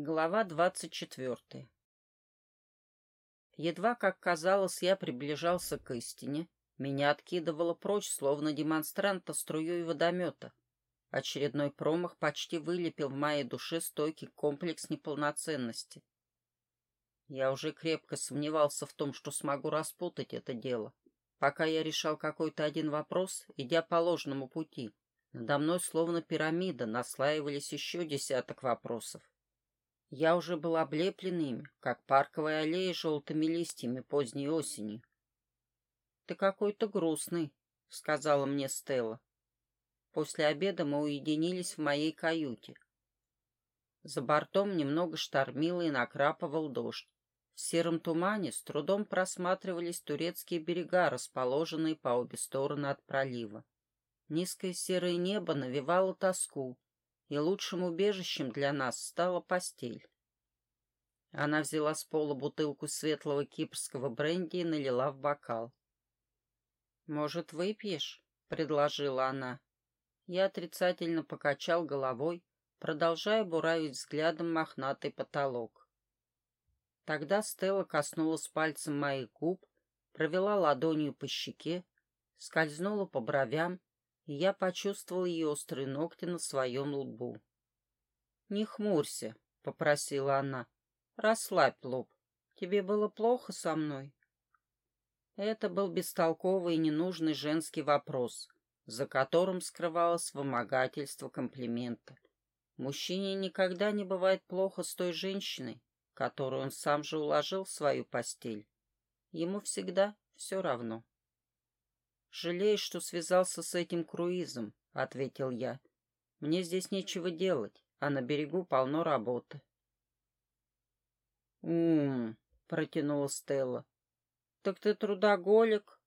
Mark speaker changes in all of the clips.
Speaker 1: Глава двадцать четвертая Едва, как казалось, я приближался к истине, меня откидывало прочь, словно демонстранта струей водомета. Очередной промах почти вылепил в моей душе стойкий комплекс неполноценности. Я уже крепко сомневался в том, что смогу распутать это дело. Пока я решал какой-то один вопрос, идя по ложному пути, надо мной, словно пирамида, наслаивались еще десяток вопросов. Я уже был облеплен ими, как парковая аллея желтыми листьями поздней осенью. — Ты какой-то грустный, — сказала мне Стелла. После обеда мы уединились в моей каюте. За бортом немного штормило и накрапывал дождь. В сером тумане с трудом просматривались турецкие берега, расположенные по обе стороны от пролива. Низкое серое небо навевало тоску, и лучшим убежищем для нас стала постель. Она взяла с пола бутылку светлого кипрского бренди и налила в бокал. «Может, выпьешь?» — предложила она. Я отрицательно покачал головой, продолжая буравить взглядом мохнатый потолок. Тогда Стелла коснулась пальцем моих губ, провела ладонью по щеке, скользнула по бровям и я почувствовал ее острые ногти на своем лбу. — Не хмурься, — попросила она. — Расслабь лоб. Тебе было плохо со мной? Это был бестолковый и ненужный женский вопрос, за которым скрывалось вымогательство комплимента. Мужчине никогда не бывает плохо с той женщиной, которую он сам же уложил в свою постель. Ему всегда все равно. «Жалею, что связался с этим круизом», — ответил я. «Мне здесь нечего делать, а на берегу полно работы». «Ум», — протянула Стелла. «Так ты трудоголик?»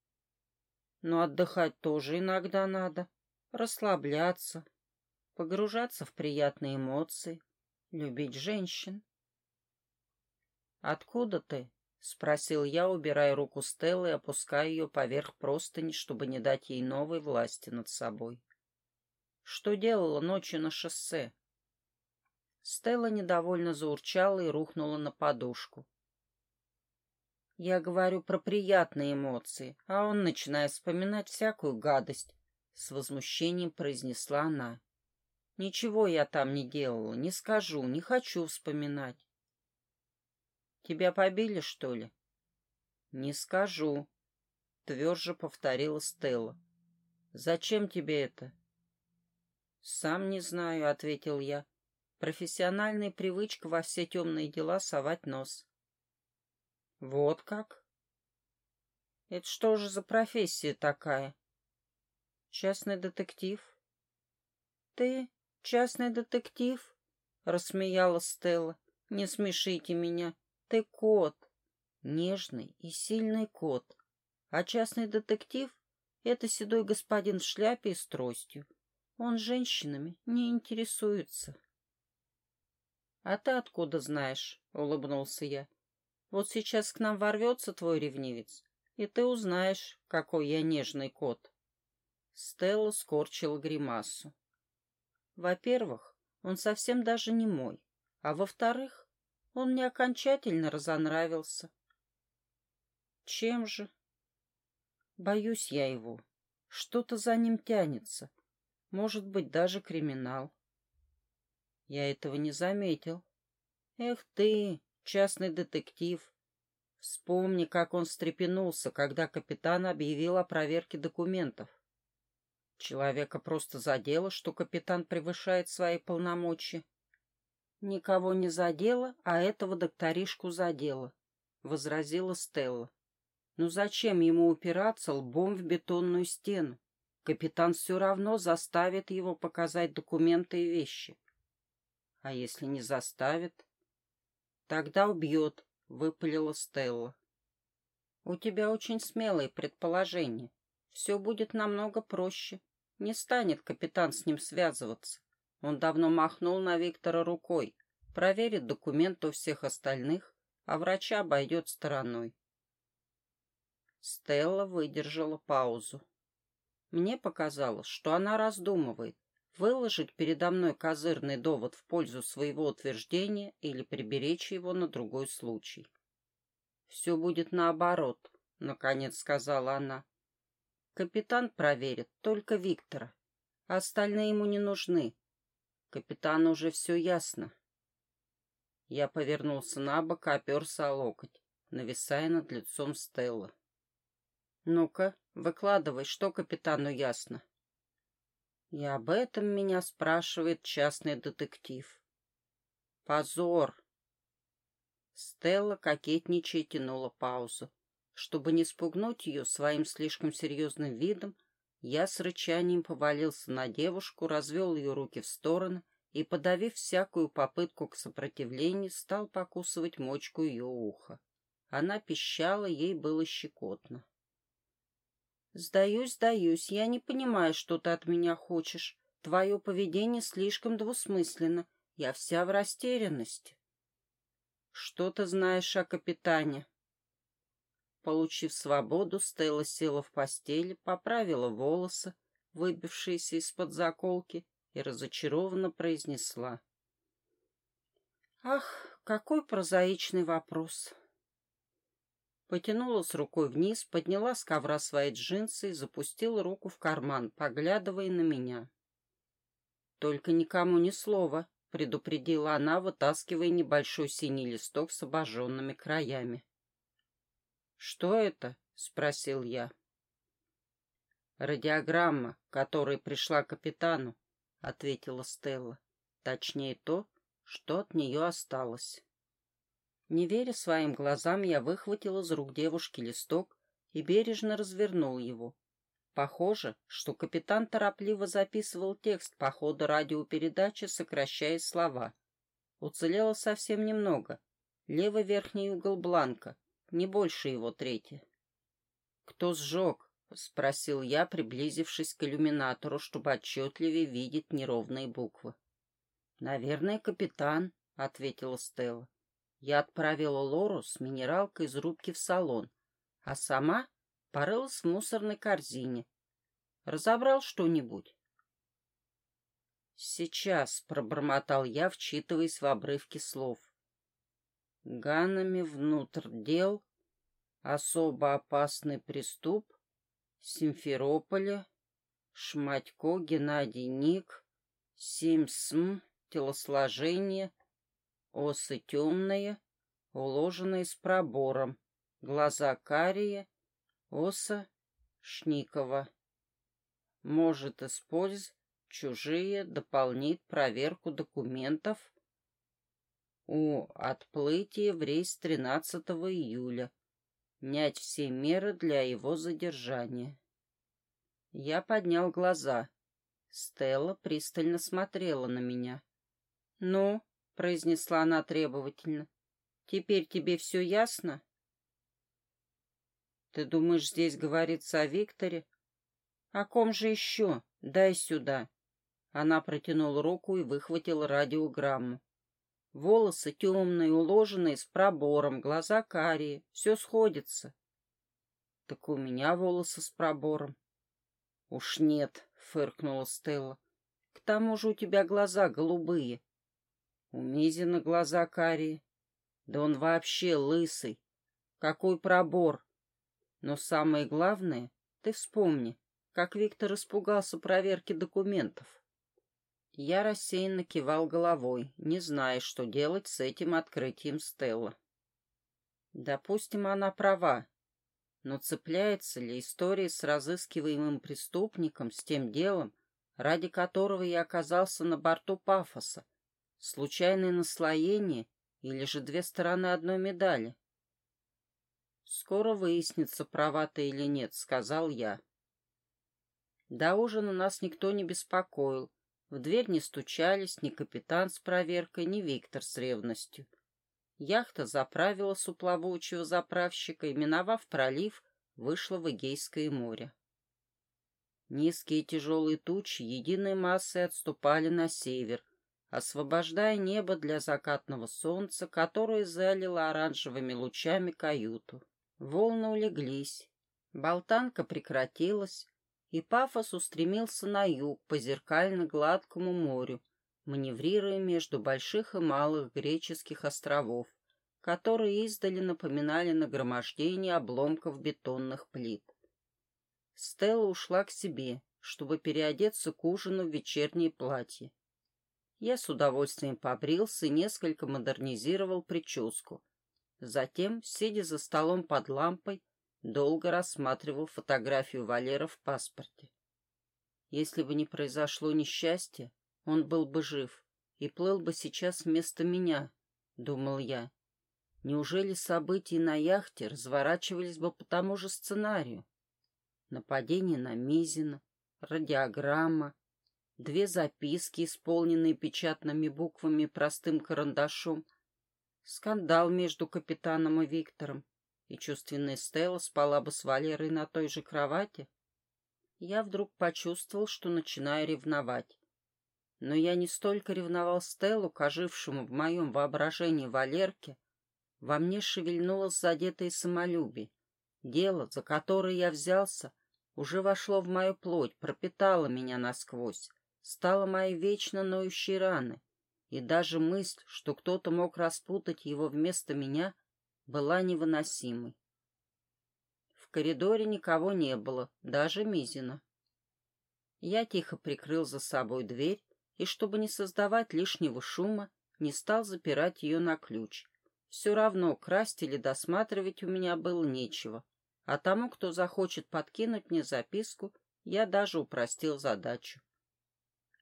Speaker 1: «Но отдыхать тоже иногда надо, расслабляться, погружаться в приятные эмоции, любить женщин». «Откуда ты?» — спросил я, убирая руку Стеллы и опуская ее поверх простыни, чтобы не дать ей новой власти над собой. «Что делала ночью на шоссе?» Стелла недовольно заурчала и рухнула на подушку. Я говорю про приятные эмоции, а он начинает вспоминать всякую гадость. С возмущением произнесла она. Ничего я там не делала, не скажу, не хочу вспоминать. Тебя побили, что ли? Не скажу, тверже повторила Стелла. Зачем тебе это? Сам не знаю, ответил я. Профессиональная привычка во все темные дела совать нос. Вот как? Это что же за профессия такая? Частный детектив. Ты частный детектив? Рассмеяла Стелла. Не смешите меня. Ты кот, нежный и сильный кот, а частный детектив — это седой господин в шляпе и с тростью. Он женщинами не интересуется. — А ты откуда знаешь? — улыбнулся я. — Вот сейчас к нам ворвется твой ревнивец, и ты узнаешь, какой я нежный кот. Стелла скорчила гримасу. Во-первых, он совсем даже не мой, а во-вторых, он мне окончательно разонравился. Чем же? Боюсь я его. Что-то за ним тянется. Может быть, даже криминал. Я этого не заметил. Эх ты, частный детектив. Вспомни, как он встрепенулся, когда капитан объявил о проверке документов. Человека просто задело, что капитан превышает свои полномочия. «Никого не задело, а этого докторишку задело», — возразила Стелла. «Ну зачем ему упираться лбом в бетонную стену? Капитан все равно заставит его показать документы и вещи». «А если не заставит?» «Тогда убьет», — выпалила Стелла. «У тебя очень смелые предположения. Все будет намного проще. Не станет капитан с ним связываться. Он давно махнул на Виктора рукой, проверит документы у всех остальных, а врача обойдет стороной. Стелла выдержала паузу. Мне показалось, что она раздумывает, Выложить передо мной козырный довод в пользу своего утверждения или приберечь его на другой случай. «Все будет наоборот», — наконец сказала она. «Капитан проверит только Виктора. Остальные ему не нужны. Капитану уже все ясно». Я повернулся на бок и оперся о локоть, нависая над лицом Стелла. «Ну-ка, выкладывай, что капитану ясно?» И об этом меня спрашивает частный детектив. Позор! Стелла кокетничая тянула паузу. Чтобы не спугнуть ее своим слишком серьезным видом, я с рычанием повалился на девушку, развел ее руки в стороны и, подавив всякую попытку к сопротивлению, стал покусывать мочку ее уха. Она пищала, ей было щекотно. «Сдаюсь, сдаюсь. Я не понимаю, что ты от меня хочешь. Твое поведение слишком двусмысленно. Я вся в растерянности». «Что ты знаешь о капитане?» Получив свободу, Стелла села в постели, поправила волосы, выбившиеся из-под заколки, и разочарованно произнесла. «Ах, какой прозаичный вопрос!» Потянула с рукой вниз, подняла с ковра свои джинсы и запустила руку в карман, поглядывая на меня. «Только никому ни слова», — предупредила она, вытаскивая небольшой синий листок с обожженными краями. «Что это?» — спросил я. «Радиограмма, которая пришла капитану», — ответила Стелла. «Точнее то, что от нее осталось». Не веря своим глазам, я выхватил из рук девушки листок и бережно развернул его. Похоже, что капитан торопливо записывал текст по ходу радиопередачи, сокращая слова. Уцелело совсем немного. Левый верхний угол бланка, не больше его трети. «Кто сжег?» — спросил я, приблизившись к иллюминатору, чтобы отчетливее видеть неровные буквы. «Наверное, капитан», — ответила Стелла. Я отправила Лору с минералкой из рубки в салон, а сама порылась в мусорной корзине. Разобрал что-нибудь? «Сейчас», — пробормотал я, вчитываясь в обрывки слов. «Ганами внутрь дел, особо опасный приступ, Симферополя, Шматько Геннадий Ник, Семь СМ, телосложение, Осы темные, уложенные с пробором, глаза карие, оса Шникова. Может использовать чужие, дополнит проверку документов у отплытия в рейс 13 июля. Нять все меры для его задержания. Я поднял глаза. Стелла пристально смотрела на меня. «Ну?» — произнесла она требовательно. «Теперь тебе все ясно?» «Ты думаешь, здесь говорится о Викторе?» «О ком же еще? Дай сюда!» Она протянула руку и выхватила радиограмму. Волосы темные, уложенные, с пробором, глаза карие. Все сходится. Так у меня волосы с пробором. Уж нет, фыркнула Стелла. К тому же у тебя глаза голубые. У Мизина глаза карие. Да он вообще лысый. Какой пробор. Но самое главное, ты вспомни, как Виктор испугался проверки документов. Я рассеянно кивал головой, не зная, что делать с этим открытием Стелла. Допустим, она права. Но цепляется ли история с разыскиваемым преступником, с тем делом, ради которого я оказался на борту Пафоса, Случайное наслоение или же две стороны одной медали? «Скоро выяснится, права ты или нет», — сказал я. До ужина нас никто не беспокоил. В дверь не стучались ни капитан с проверкой, ни Виктор с ревностью. Яхта заправилась у плавучего заправщика и, миновав пролив, вышла в Эгейское море. Низкие тяжелые тучи единой массой отступали на север, освобождая небо для закатного солнца, которое залило оранжевыми лучами каюту. Волны улеглись, болтанка прекратилась, и пафос устремился на юг по зеркально-гладкому морю, маневрируя между больших и малых греческих островов, которые издали напоминали нагромождение обломков бетонных плит. Стелла ушла к себе, чтобы переодеться к ужину в вечернее платье. Я с удовольствием побрился и несколько модернизировал прическу. Затем, сидя за столом под лампой, долго рассматривал фотографию Валера в паспорте. Если бы не произошло несчастье, он был бы жив и плыл бы сейчас вместо меня, — думал я. Неужели события на яхте разворачивались бы по тому же сценарию? Нападение на Мизина, радиограмма, две записки, исполненные печатными буквами простым карандашом, скандал между капитаном и Виктором, и чувственная Стелла спала бы с Валерой на той же кровати? Я вдруг почувствовал, что начинаю ревновать. Но я не столько ревновал Стеллу к ожившему в моем воображении Валерке, во мне шевельнулось задетое самолюбие. Дело, за которое я взялся, уже вошло в мою плоть, пропитало меня насквозь, стало моей вечно ноющей раны, и даже мысль, что кто-то мог распутать его вместо меня, была невыносимой. В коридоре никого не было, даже Мизина. Я тихо прикрыл за собой дверь и, чтобы не создавать лишнего шума, не стал запирать ее на ключ. Все равно красть или досматривать у меня было нечего, а тому, кто захочет подкинуть мне записку, я даже упростил задачу.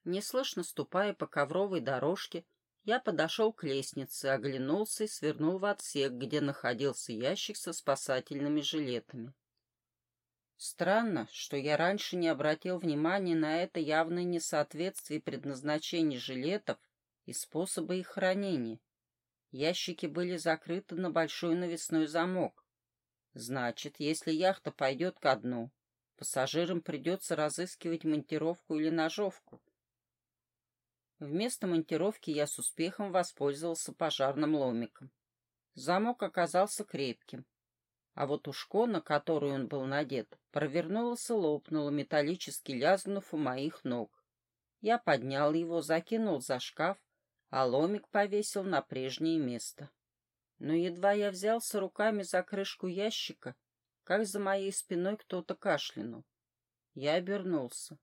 Speaker 1: Неслышно ступая по ковровой дорожке, я подошел к лестнице, оглянулся и свернул в отсек, где находился ящик со спасательными жилетами. Странно, что я раньше не обратил внимания на это явное несоответствие предназначения жилетов и способа их хранения. Ящики были закрыты на большой навесной замок. Значит, если яхта пойдет ко дну, пассажирам придется разыскивать монтировку или ножовку. Вместо монтировки я с успехом воспользовался пожарным ломиком. Замок оказался крепким, а вот ушко, на которое он был надет, провернулось и лопнуло, металлически лязгнув у моих ног. Я поднял его, закинул за шкаф, а ломик повесил на прежнее место. Но едва я взялся руками за крышку ящика, как за моей спиной кто-то кашлянул. Я обернулся.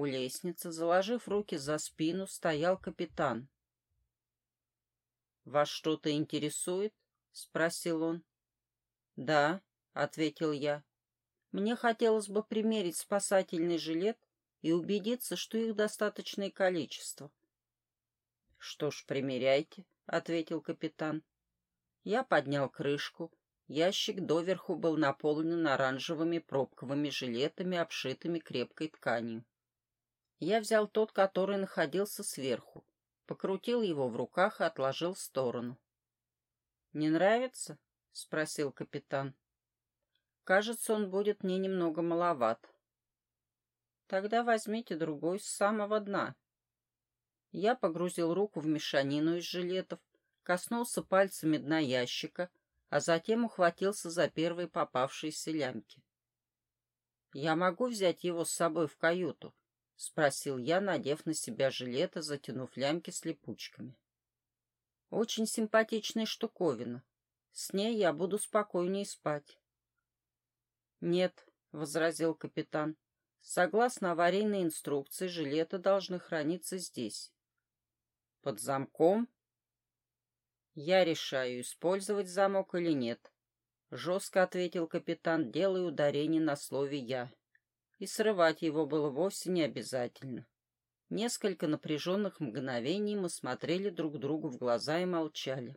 Speaker 1: У лестницы, заложив руки за спину, стоял капитан. «Вас что-то интересует?» — спросил он. «Да», — ответил я. «Мне хотелось бы примерить спасательный жилет и убедиться, что их достаточное количество». «Что ж, примеряйте», — ответил капитан. Я поднял крышку. Ящик доверху был наполнен оранжевыми пробковыми жилетами, обшитыми крепкой тканью. Я взял тот, который находился сверху, покрутил его в руках и отложил в сторону. «Не нравится?» — спросил капитан. «Кажется, он будет мне немного маловат». «Тогда возьмите другой с самого дна», я погрузил руку в мешанину из жилетов, коснулся пальцами дна ящика, а затем ухватился за первые попавшиеся лямки. «Я могу взять его с собой в каюту?» — спросил я, надев на себя жилет и затянув лямки с липучками. «Очень симпатичная штуковина. С ней я буду спокойнее спать». «Нет», — возразил капитан, — «согласно аварийной инструкции, жилеты должны храниться здесь». Под замком? Я решаю, использовать замок или нет. Жестко ответил капитан, делая ударение на слове «я». И срывать его было вовсе не обязательно. Несколько напряженных мгновений мы смотрели друг другу в глаза и молчали.